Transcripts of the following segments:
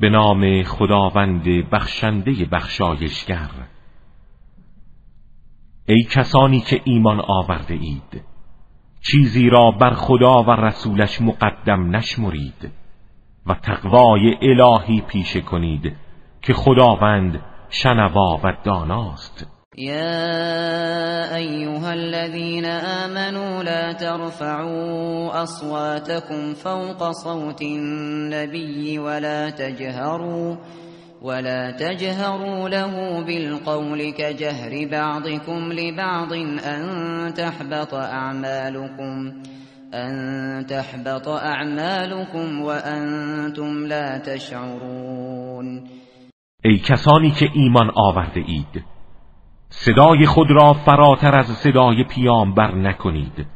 به نام خداوند بخشنده بخشایشگر. ای کسانی که ایمان آورده اید چیزی را بر خدا و رسولش مقدم نشمرید و تقوای الهی پیشه کنید که خداوند شنوا و داناست. يا أيها الذين آمنوا لا ترفعوا أصواتكم فوق صوت النبي ولا تجهروا ولا تجهروا له بالقول كجهر بعضكم لبعض أن تحبط أعمالكم أن تحبط أعمالكم وأنتم لا تشعرون ای کسانی که ایمان آورده اید صدای خود را فراتر از صدای پیامبر نکنید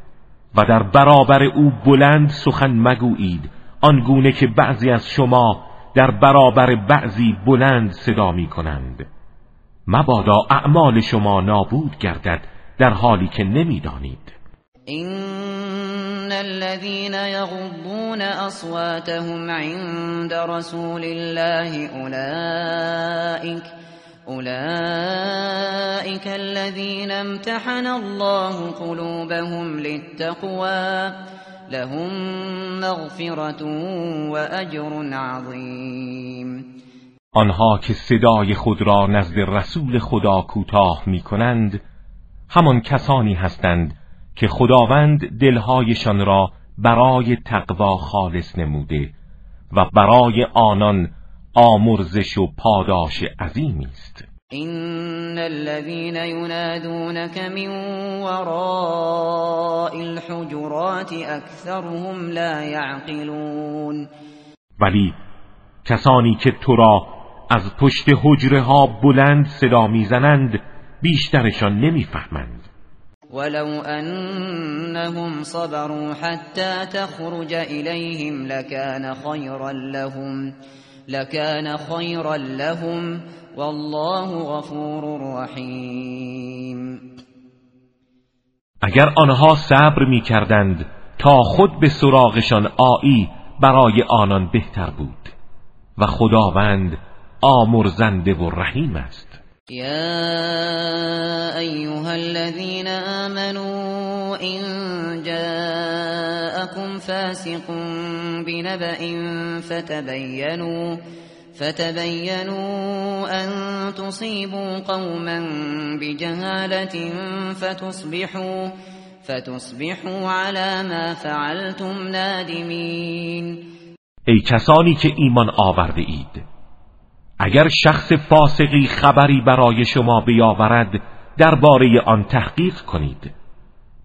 و در برابر او بلند سخن مگویید آنگونه که بعضی از شما در برابر بعضی بلند صدا می کنند. مبادا اعمال شما نابود گردد در حالی که نمی‌دانید الذين يغضون أصواتهم عند رسول الله أولئك أولئك الذين امتحن الله قلوبهم للتقوى لهم مغفرة وأجر عظیم آنها که صدای خود را نزد رسول خدا کوتاه می کنند همان کسانی هستند که خداوند دلهایشان را برای تقوا خالص نموده و برای آنان آمرزش و پاداش عظیمی است. این الذين ينادونك من وراء الحجرات اكثرهم لا يعقلون. ولی کسانی که تو را از پشت حجره ها بلند صدا می‌زنند بیشترشان نمی‌فهمند. ولو انهم صبروا حتى تخرج اليهم لكان خيرا لهم. لكان خيرا لهم والله غفور رحیم اگر آنها صبر می کردند تا خود به سراغشان آیی برای آنان بهتر بود. و خداوند آمرزنده و رحیم است. يا أيها الذين آمنوا إن جاءكم فاسق بنبأ فتبينوا فتبينوا أن تصيبوا قوما بجهالة فتصبحوا فتصبحوا على ما فعلتم نادمين. ای کسانی که ایمان آورده اگر شخص فاسقی خبری برای شما بیاورد درباره آن تحقیق کنید.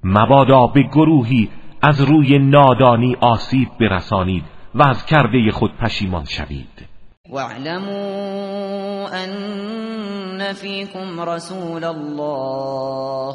مبادا به گروهی از روی نادانی آسیب برسانید و از کرده خود پشیمان شوید. واعلموا ان فیکم رسول الله.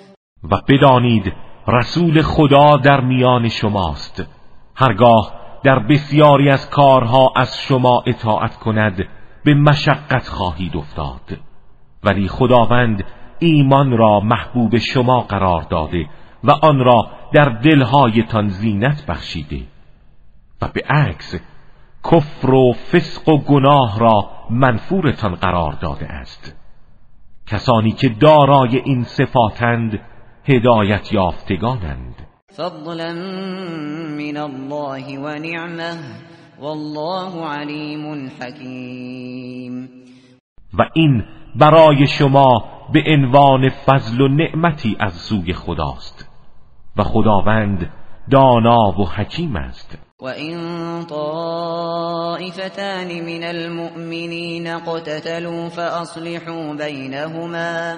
و بدانید رسول خدا در میان شماست. هرگاه در بسیاری از کارها از شما اطاعت کند به مشقت خواهید افتاد. ولی خداوند ایمان را محبوب شما قرار داده و آن را در دلهایتان زینت بخشیده. و به عکس کفر و فسق و گناه را منفورتان قرار داده است. کسانی که دارای این صفاتند هدایت یافتگانند. فضلا من الله و نعمه والله علیم حکیم. و این برای شما به عنوان فضل و نعمتی از سوی خداست. و خداوند دانا و حکیم است. وإن طائفتان من المؤمنين اقتتلوا فأصلحوا بينهما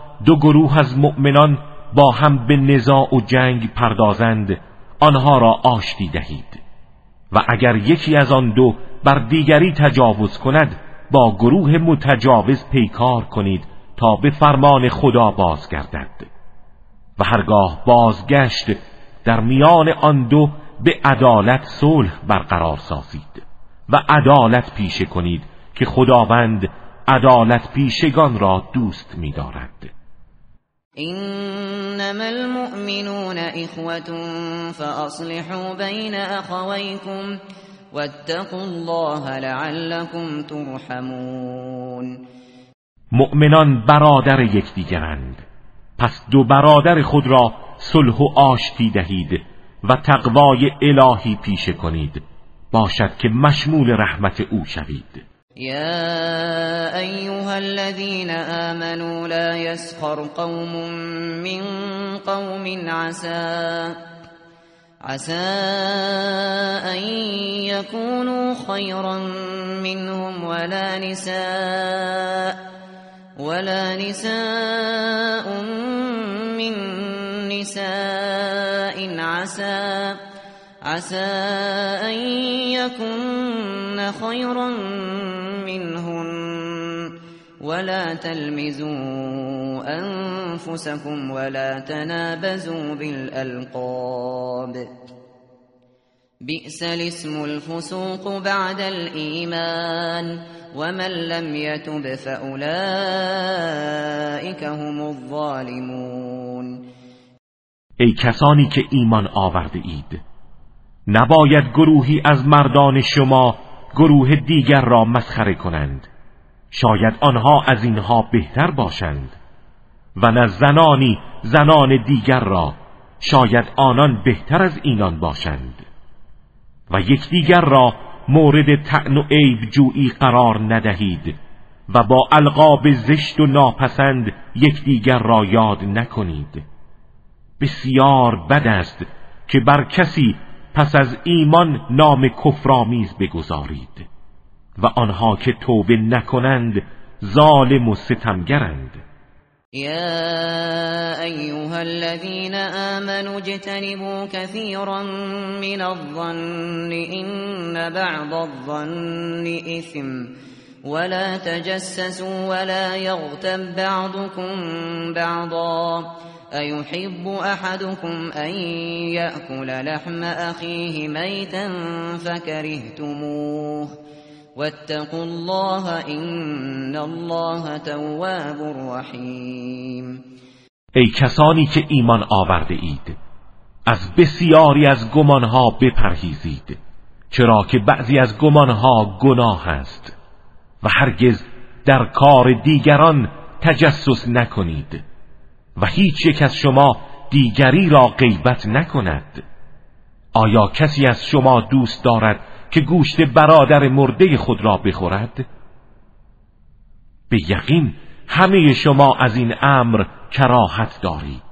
دو گروه از مؤمنان با هم به نزاع و جنگ پردازند آنها را آشتی دهید و اگر یکی از آن دو بر دیگری تجاوز کند با گروه متجاوز پیکار کنید تا به فرمان خدا بازگردد و هرگاه بازگشت در میان آن دو به عدالت صلح برقرار سازید و عدالت پیشه کنید که خداوند عدالت پیشگان را دوست می‌دارد. انما المؤمنون اخوة فاصلحوا بین اخویکم واتقوا الله لعلكم ترحمون. مؤمنان برادر یکدیگرند. پس دو برادر خود را صلح و آشتی دهید و تقوای الهی پیشه کنید. باشد که مشمول رحمت او شوید. یا ایها الذين آمنوا لا يسخر قوم من قوم عسى عسى ان يكونوا خيرا منهم ولا نساء ولا نساء من نساء عسى عسى أن يكن خيرا منهن. ولا تلمزوا أنفسكم ولا تنابزوا بالألقاب. بئس الاسم الفسوق بعد الإيمان. ومن لم يتب فاولئك هم الظالمون. ای کسانی که ایمان آورده اید نباید گروهی از مردان شما گروه دیگر را مسخره کنند. شاید آنها از اینها بهتر باشند. و نه زنانی زنان دیگر را. شاید آنان بهتر از اینان باشند. و یکدیگر را مورد تعن و عیب جویی قرار ندهید. و با القاب زشت و ناپسند یکدیگر را یاد نکنید. بسیار بد است که بر کسی پس از ایمان نام کفرآمیز بگذارید و آنها که توبه نکنند ظالم و ستمگرند. يا أيها الذين آمنوا اجتنبوا كثيرا من الظن إن بعض الظن إثم ولا تجسسوا ولا يغتب بعضكم بعضا. أيحب أحدكم أن يأكل لحم أخيه ميتا فكرهتموه. واتقوا الله ان الله تواب رحیم ای کسانی که ایمان آورده اید از بسیاری از گمانها بپرهیزید چرا که بعضی از گمانها گناه است. و هرگز در کار دیگران تجسس نکنید و هیچ یک از شما دیگری را غیبت نکند. آیا کسی از شما دوست دارد که گوشت برادر مرده خود را بخورد؟ به یقین همه شما از این امر کراهت دارید.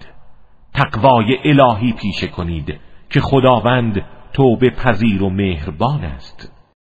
تقوای الهی پیشه کنید که خداوند توبه پذیر و مهربان است.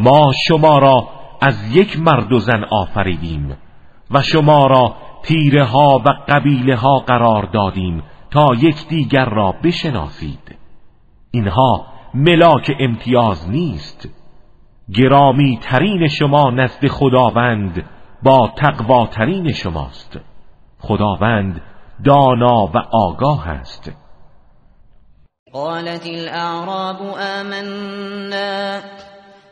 ما شما را از یک مرد و زن آفریدیم و شما را تیره ها و قبیله ها قرار دادیم تا یکدیگر را بشناسید. اینها ملاک امتیاز نیست. گرامی ترین شما نزد خداوند با تقواترین شماست. خداوند دانا و آگاه است. قالت الاعراب آمنا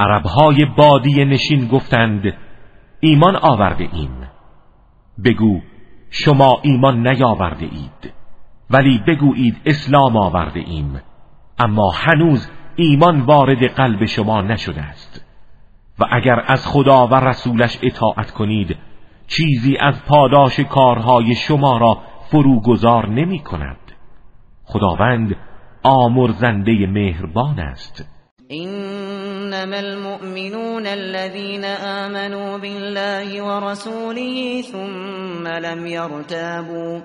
عربهای بادی نشین گفتند ایمان آورده ایم بگو شما ایمان نیاورده اید ولی بگویید اسلام آورده ایم. اما هنوز ایمان وارد قلب شما نشده است. و اگر از خدا و رسولش اطاعت کنید چیزی از پاداش کارهای شما را فروگذار نمی کند. خداوند آمرزنده مهربان است. انما المؤمنون الذين آمنوا بالله ورسوله ثم لم يرتابوا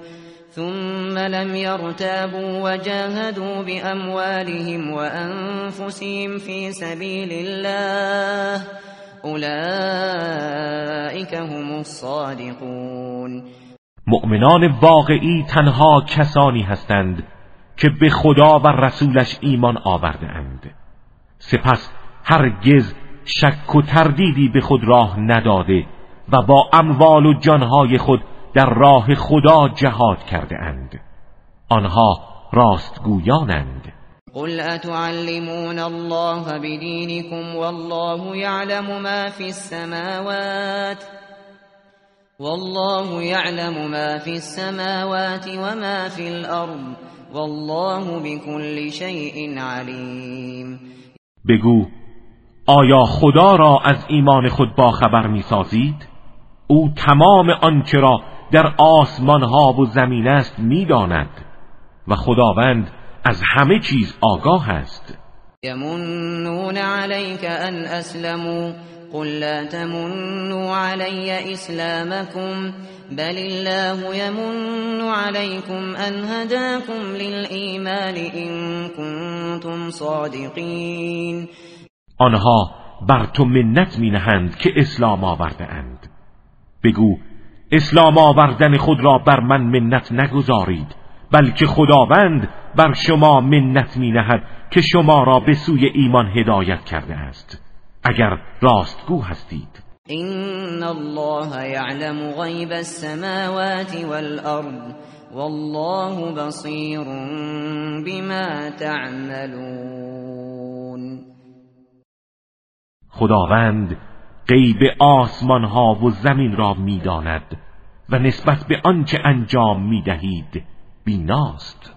ثم لم يرتابوا وجاهدوا بأموالهم وأنفسهم في سبيل الله أولئك هم الصادقون. مؤمنان واقعی تنها کسانی هستند که به خدا و رسولش ایمان آورده اند. سپس هرگز شک و تردیدی به خود راه نداده و با اموال و جانهای خود در راه خدا جهاد کرده اند. آنها راستگویانند قل اتعلمون الله بدینكم والله يعلم ما في السماوات والله يعلم ما في السماوات وما في الأرض والله بكل شيء عليم بگو آیا خدا را از ایمان خود باخبر می سازید؟ او تمام آنچه را در آسمان ها و زمین است می‌داند و خداوند از همه چیز آگاه است یمنون علیک ان اسلموا قل لا تمنوا علی اسلامكم بل الله يمن عليكم ان هداكم للإيمان ان كنتم صادقین آنها بر تو منت می نهند که اسلام آورده اند. بگو اسلام آوردن خود را بر من منت نگذارید بلکه خداوند بر شما منت می نهد که شما را به سوی ایمان هدایت کرده است. اگر راستگو هستید. این الله یعلم غیب السماوات والارض والله بصیر بما تعملون. خداوند غیب آسمان ها و زمین را می‌داند و نسبت به آنچه انجام می‌دهید بیناست.